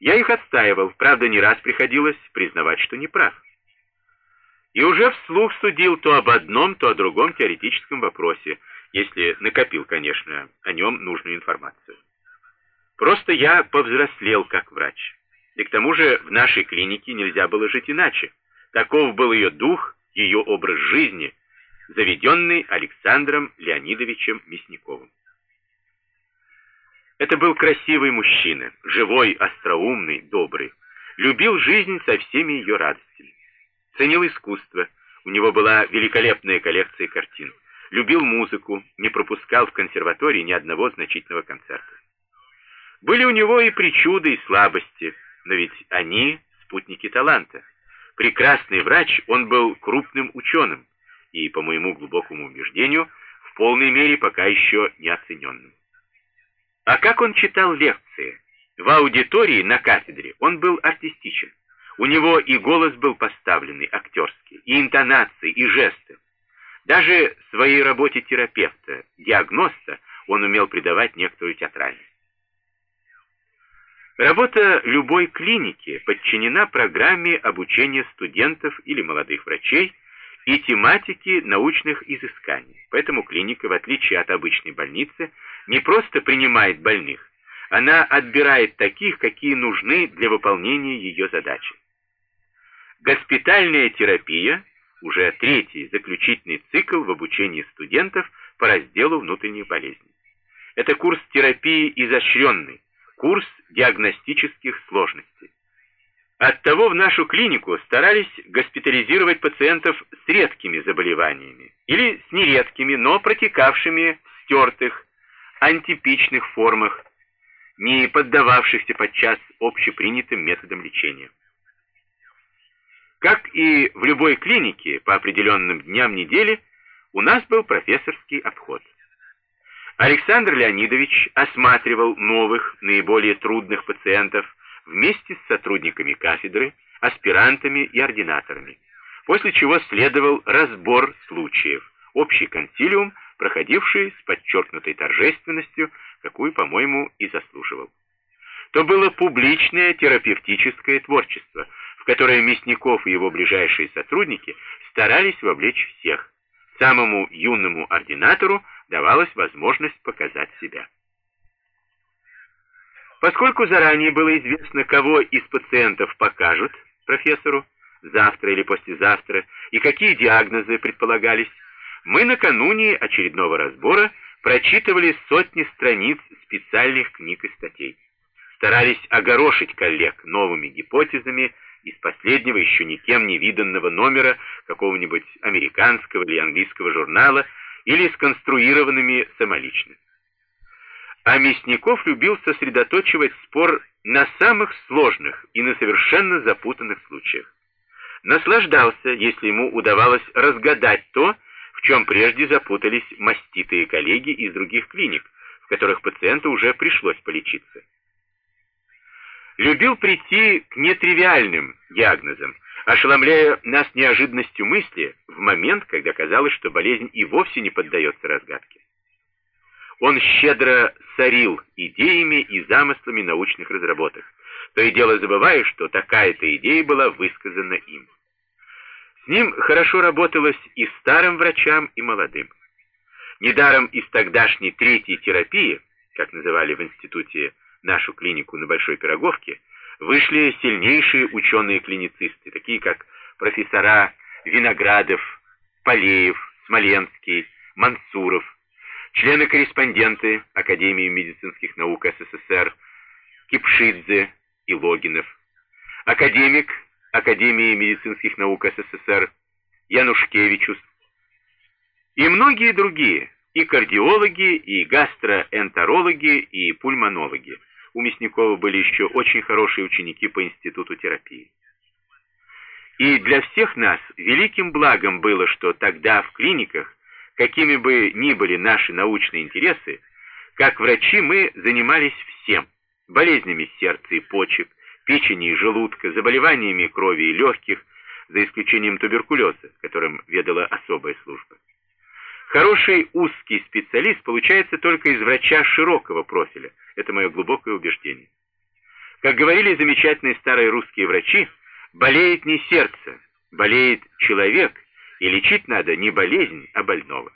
Я их отстаивал, правда, не раз приходилось признавать, что не прав. И уже вслух судил то об одном, то о другом теоретическом вопросе, если накопил, конечно, о нем нужную информацию. Просто я повзрослел как врач. И к тому же в нашей клинике нельзя было жить иначе. Таков был ее дух, ее образ жизни, заведенный Александром Леонидовичем Мясниковым. Это был красивый мужчина, живой, остроумный, добрый. Любил жизнь со всеми ее радостями. Ценил искусство, у него была великолепная коллекция картин. Любил музыку, не пропускал в консерватории ни одного значительного концерта. Были у него и причуды, и слабости, но ведь они спутники таланта. Прекрасный врач, он был крупным ученым и, по моему глубокому убеждению, в полной мере пока еще не оцененным. А как он читал лекции? В аудитории на кафедре он был артистичен. У него и голос был поставленный, актерский, и интонации, и жесты. Даже своей работе терапевта, диагноста, он умел придавать некоторую театральность. Работа любой клиники подчинена программе обучения студентов или молодых врачей и тематике научных изысканий. Поэтому клиника, в отличие от обычной больницы, не просто принимает больных, она отбирает таких, какие нужны для выполнения ее задачи. Госпитальная терапия – уже третий заключительный цикл в обучении студентов по разделу внутренних болезней. Это курс терапии изощренный, курс диагностических сложностей. Оттого в нашу клинику старались госпитализировать пациентов с редкими заболеваниями или с нередкими, но протекавшими в стертых, антипичных формах, не поддававшихся подчас общепринятым методам лечения. Как и в любой клинике по определенным дням недели, у нас был профессорский отход. Александр Леонидович осматривал новых, наиболее трудных пациентов вместе с сотрудниками кафедры, аспирантами и ординаторами, после чего следовал разбор случаев, общий консилиум, проходивший с подчеркнутой торжественностью, какую, по-моему, и заслуживал. То было публичное терапевтическое творчество, в которое Мясников и его ближайшие сотрудники старались вовлечь всех. Самому юному ординатору давалась возможность показать себя. Поскольку заранее было известно, кого из пациентов покажут профессору, завтра или послезавтра, и какие диагнозы предполагались, мы накануне очередного разбора прочитывали сотни страниц специальных книг и статей. Старались огорошить коллег новыми гипотезами из последнего еще никем не виданного номера какого-нибудь американского или английского журнала или сконструированными самолично. А Мясников любил сосредоточивать спор на самых сложных и на совершенно запутанных случаях. Наслаждался, если ему удавалось разгадать то, в чем прежде запутались маститые коллеги из других клиник, в которых пациенту уже пришлось полечиться. Любил прийти к нетривиальным диагнозам, ошеломляя нас неожиданностью мысли в момент, когда казалось, что болезнь и вовсе не поддается разгадке. Он щедро сорил идеями и замыслами научных разработок, то и дело забывая, что такая-то идея была высказана им. С ним хорошо работалось и старым врачам, и молодым. Недаром из тогдашней третьей терапии, как называли в институте нашу клинику на Большой Пироговке, вышли сильнейшие ученые-клиницисты, такие как профессора Виноградов, Полеев, Смоленский, Мансуров, члены-корреспонденты Академии медицинских наук СССР Кипшидзе и Логинов, академик Академии медицинских наук СССР Янушкевичус и многие другие, и кардиологи, и гастроэнтерологи, и пульмонологи. У Мясникова были еще очень хорошие ученики по институту терапии. И для всех нас великим благом было, что тогда в клиниках Какими бы ни были наши научные интересы, как врачи мы занимались всем – болезнями сердца и почек, печени и желудка, заболеваниями крови и легких, за исключением туберкулеза, которым ведала особая служба. Хороший узкий специалист получается только из врача широкого профиля, это мое глубокое убеждение. Как говорили замечательные старые русские врачи, болеет не сердце, болеет человек, и лечить надо не болезнь, а больного.